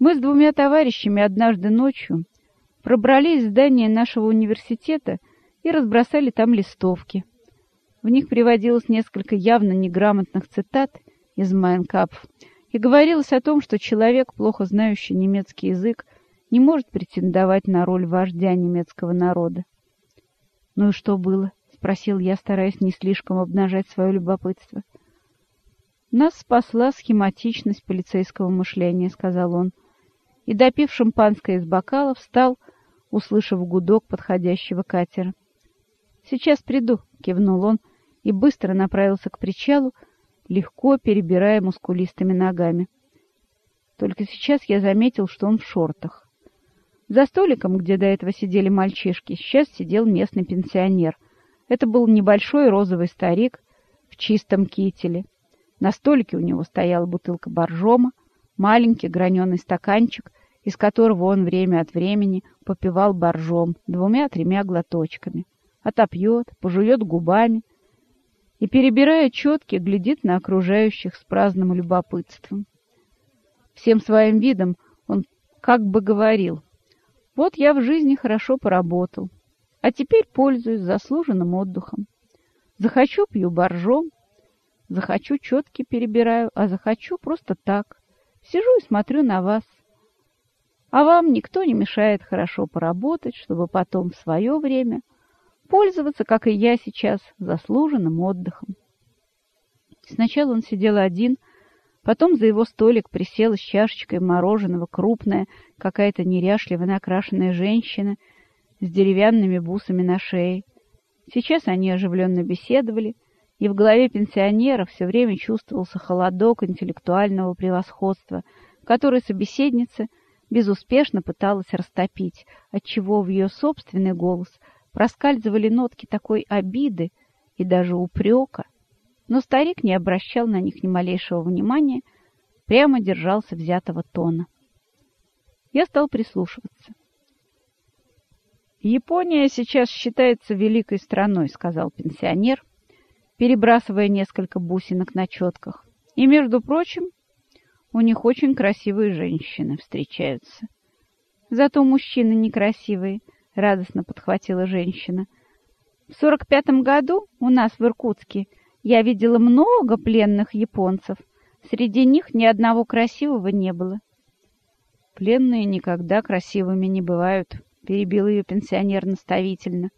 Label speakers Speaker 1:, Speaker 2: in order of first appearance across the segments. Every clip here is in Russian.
Speaker 1: Мы с двумя товарищами однажды ночью пробрались в здание нашего университета и разбросали там листовки. В них приводилось несколько явно неграмотных цитат из Майнкапф, и говорилось о том, что человек, плохо знающий немецкий язык, не может претендовать на роль вождя немецкого народа. «Ну и что было?» — спросил я, стараясь не слишком обнажать свое любопытство. «Нас спасла схематичность полицейского мышления», — сказал он, и, допив шампанское из бокала, встал, услышав гудок подходящего катера. «Сейчас приду», — кивнул он и быстро направился к причалу, легко перебирая мускулистыми ногами. Только сейчас я заметил, что он в шортах. За столиком, где до этого сидели мальчишки, сейчас сидел местный пенсионер. Это был небольшой розовый старик в чистом кителе. На столике у него стояла бутылка боржома, маленький граненый стаканчик, из которого он время от времени попивал боржом двумя-тремя глоточками. Отопьет, пожует губами, и, перебирая четки, глядит на окружающих с праздным любопытством. Всем своим видом он как бы говорил, «Вот я в жизни хорошо поработал, а теперь пользуюсь заслуженным отдыхом. Захочу — пью боржом, захочу — четки перебираю, а захочу — просто так. Сижу и смотрю на вас. А вам никто не мешает хорошо поработать, чтобы потом в свое время пользоваться, как и я сейчас, заслуженным отдыхом. Сначала он сидел один, потом за его столик присела с чашечкой мороженого крупная, какая-то неряшливо накрашенная женщина с деревянными бусами на шее. Сейчас они оживленно беседовали, и в голове пенсионера все время чувствовался холодок интеллектуального превосходства, который собеседница безуспешно пыталась растопить, отчего в ее собственный голос – проскальзывали нотки такой обиды и даже упрека, но старик не обращал на них ни малейшего внимания, прямо держался взятого тона. Я стал прислушиваться. «Япония сейчас считается великой страной», — сказал пенсионер, перебрасывая несколько бусинок на четках. «И, между прочим, у них очень красивые женщины встречаются. Зато мужчины некрасивые —— радостно подхватила женщина. «В сорок пятом году у нас в Иркутске я видела много пленных японцев. Среди них ни одного красивого не было». «Пленные никогда красивыми не бывают», — перебил ее пенсионер наставительно,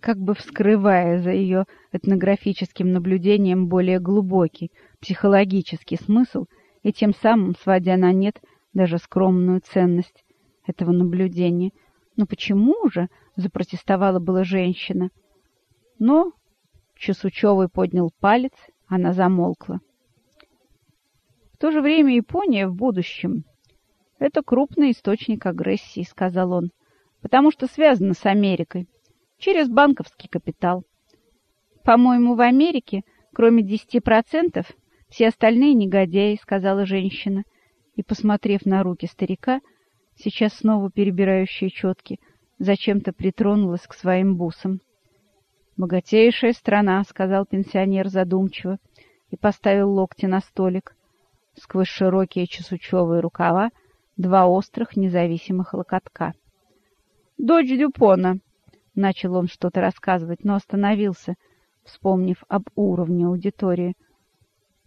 Speaker 1: как бы вскрывая за ее этнографическим наблюдением более глубокий психологический смысл и тем самым сводя на нет даже скромную ценность этого наблюдения — «Ну почему же?» — запротестовала была женщина. Но Чесучевый поднял палец, она замолкла. В то же время Япония в будущем — это крупный источник агрессии, — сказал он, — потому что связана с Америкой через банковский капитал. По-моему, в Америке, кроме десяти процентов, все остальные негодяи, — сказала женщина, и, посмотрев на руки старика, — сейчас снова перебирающая четки, зачем-то притронулась к своим бусам. «Богатейшая страна», — сказал пенсионер задумчиво и поставил локти на столик. Сквозь широкие чесучевые рукава два острых независимых локотка. «Дочь Дюпона», — начал он что-то рассказывать, но остановился, вспомнив об уровне аудитории.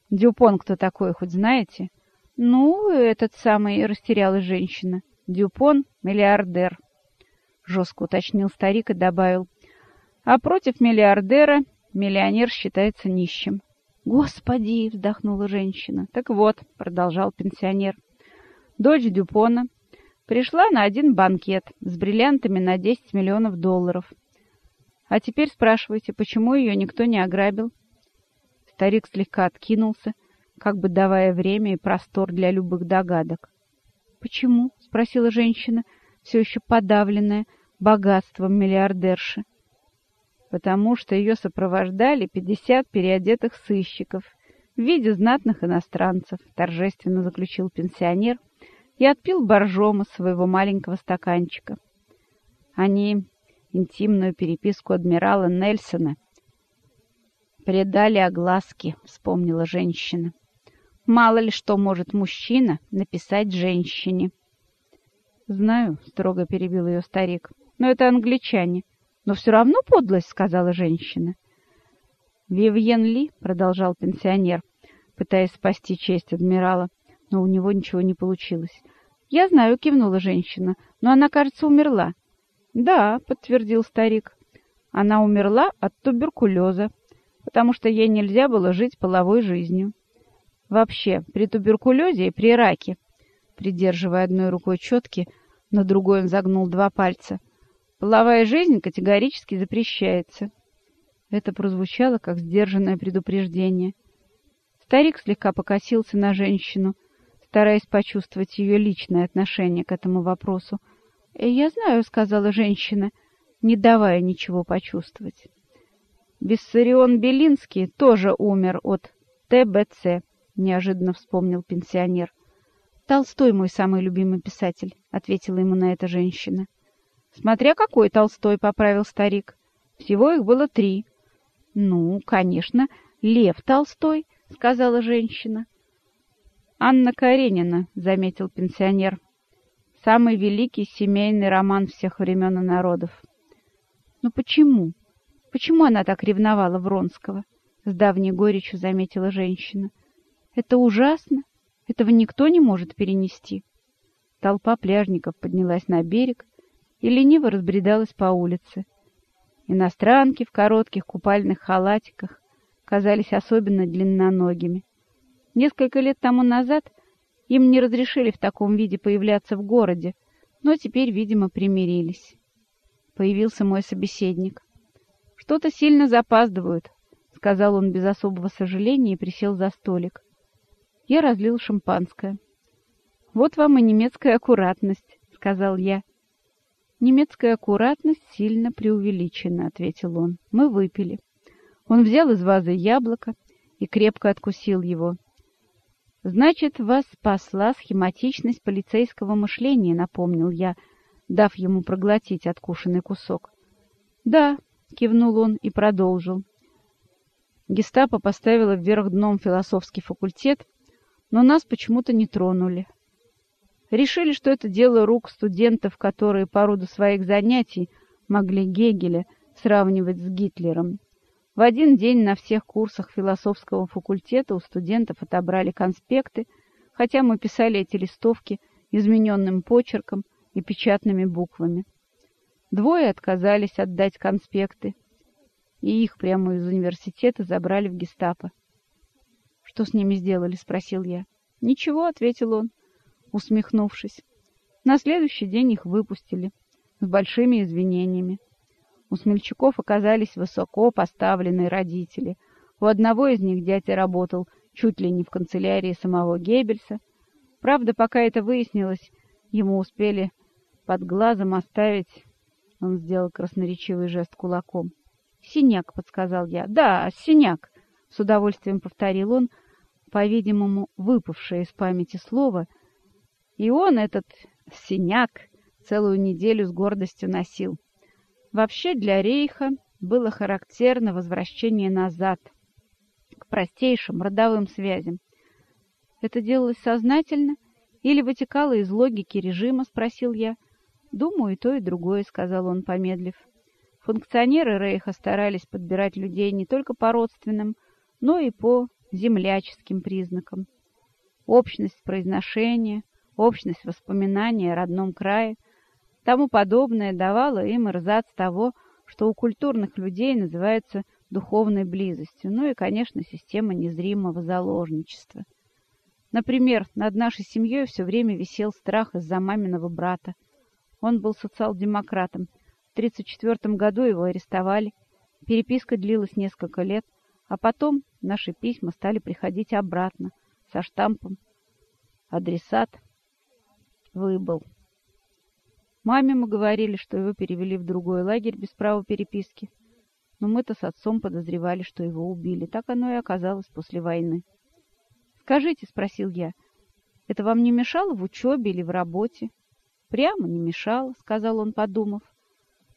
Speaker 1: «Дюпон кто такой, хоть знаете?» «Ну, этот самый растерялась женщина». Дюпон — миллиардер, — жестко уточнил старик и добавил. А против миллиардера миллионер считается нищим. «Господи!» — вздохнула женщина. «Так вот», — продолжал пенсионер, — «дочь Дюпона пришла на один банкет с бриллиантами на 10 миллионов долларов. А теперь спрашивайте, почему ее никто не ограбил?» Старик слегка откинулся, как бы давая время и простор для любых догадок. «Почему?» — спросила женщина, все еще подавленная богатством миллиардерши. «Потому что ее сопровождали пятьдесят переодетых сыщиков в виде знатных иностранцев», — торжественно заключил пенсионер и отпил боржома своего маленького стаканчика. Они интимную переписку адмирала Нельсона предали огласке, вспомнила женщина. Мало ли что может мужчина написать женщине. «Знаю», — строго перебил ее старик, — «но это англичане. Но все равно подлость», — сказала женщина. «Вивьен Ли», — продолжал пенсионер, пытаясь спасти честь адмирала, но у него ничего не получилось. «Я знаю», — кивнула женщина, — «но она, кажется, умерла». «Да», — подтвердил старик, — «она умерла от туберкулеза, потому что ей нельзя было жить половой жизнью». Вообще, при туберкулезе и при раке, придерживая одной рукой четки, на другой он загнул два пальца, половая жизнь категорически запрещается. Это прозвучало как сдержанное предупреждение. Старик слегка покосился на женщину, стараясь почувствовать ее личное отношение к этому вопросу. «Э, «Я знаю», — сказала женщина, не давая ничего почувствовать. Бессарион Белинский тоже умер от ТБЦ. — неожиданно вспомнил пенсионер. «Толстой мой самый любимый писатель», — ответила ему на это женщина. «Смотря какой Толстой», — поправил старик. «Всего их было три». «Ну, конечно, Лев Толстой», — сказала женщина. «Анна Каренина», — заметил пенсионер. «Самый великий семейный роман всех времен и народов». «Ну почему? Почему она так ревновала Вронского?» — с давней горечью заметила женщина. — это ужасно. Этого никто не может перенести. Толпа пляжников поднялась на берег и лениво разбредалась по улице. Иностранки в коротких купальных халатиках казались особенно длинноногими. Несколько лет тому назад им не разрешили в таком виде появляться в городе, но теперь, видимо, примирились. Появился мой собеседник. «Что-то сильно запаздывают», — сказал он без особого сожаления и присел за столик. Я разлил шампанское. «Вот вам и немецкая аккуратность», — сказал я. «Немецкая аккуратность сильно преувеличена», — ответил он. «Мы выпили». Он взял из вазы яблоко и крепко откусил его. «Значит, вас спасла схематичность полицейского мышления», — напомнил я, дав ему проглотить откушенный кусок. «Да», — кивнул он и продолжил. Гестапо поставила вверх дном философский факультет но нас почему-то не тронули. Решили, что это дело рук студентов, которые по роду своих занятий могли Гегеля сравнивать с Гитлером. В один день на всех курсах философского факультета у студентов отобрали конспекты, хотя мы писали эти листовки измененным почерком и печатными буквами. Двое отказались отдать конспекты, и их прямо из университета забрали в гестапо. «Что с ними сделали?» — спросил я. «Ничего», — ответил он, усмехнувшись. На следующий день их выпустили с большими извинениями. У смельчаков оказались высоко поставленные родители. У одного из них дядя работал чуть ли не в канцелярии самого Геббельса. Правда, пока это выяснилось, ему успели под глазом оставить... Он сделал красноречивый жест кулаком. «Синяк», — подсказал я. «Да, синяк», — с удовольствием повторил он, — по-видимому, выпавшее из памяти слово, и он этот синяк целую неделю с гордостью носил. Вообще для Рейха было характерно возвращение назад, к простейшим родовым связям. Это делалось сознательно или вытекало из логики режима, спросил я. Думаю, и то, и другое, сказал он, помедлив. Функционеры Рейха старались подбирать людей не только по родственным, но и по земляческим признакам. Общность произношения, общность воспоминания о родном крае, тому подобное давало им рзац того, что у культурных людей называется духовной близостью, ну и, конечно, система незримого заложничества. Например, над нашей семьей все время висел страх из-за маминого брата. Он был социал-демократом. В 1934 году его арестовали. Переписка длилась несколько лет, а потом наши письма стали приходить обратно со штампом «Адресат выбыл». Маме мы говорили, что его перевели в другой лагерь без права переписки, но мы-то с отцом подозревали, что его убили. Так оно и оказалось после войны. «Скажите», — спросил я, — «это вам не мешало в учебе или в работе?» «Прямо не мешало», — сказал он, подумав.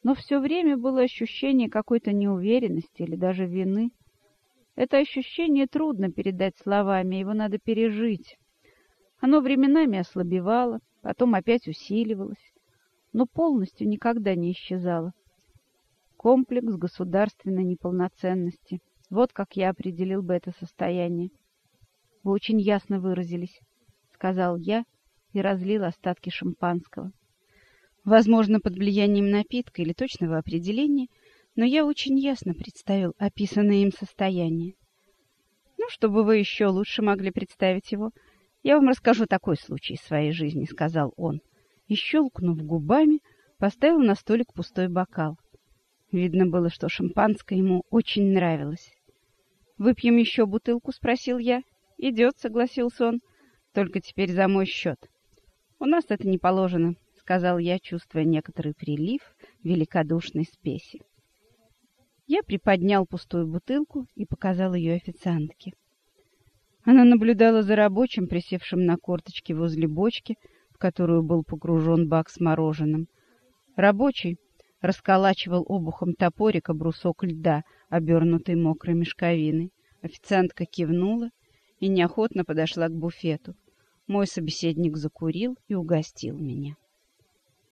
Speaker 1: «Но все время было ощущение какой-то неуверенности или даже вины». Это ощущение трудно передать словами, его надо пережить. Оно временами ослабевало, потом опять усиливалось, но полностью никогда не исчезало. Комплекс государственной неполноценности. Вот как я определил бы это состояние. Вы очень ясно выразились, сказал я и разлил остатки шампанского. Возможно, под влиянием напитка или точного определения, но я очень ясно представил описанное им состояние. Ну, чтобы вы еще лучше могли представить его, я вам расскажу такой случай из своей жизни, сказал он, и щелкнув губами, поставил на столик пустой бокал. Видно было, что шампанское ему очень нравилось. «Выпьем еще бутылку?» — спросил я. «Идет», — согласился он. «Только теперь за мой счет». «У нас это не положено», — сказал я, чувствуя некоторый прилив великодушной спеси. Я приподнял пустую бутылку и показал ее официантке. Она наблюдала за рабочим, присевшим на корточки возле бочки, в которую был погружен бак с мороженым. Рабочий расколачивал обухом топорика брусок льда, обернутый мокрой мешковиной. Официантка кивнула и неохотно подошла к буфету. Мой собеседник закурил и угостил меня.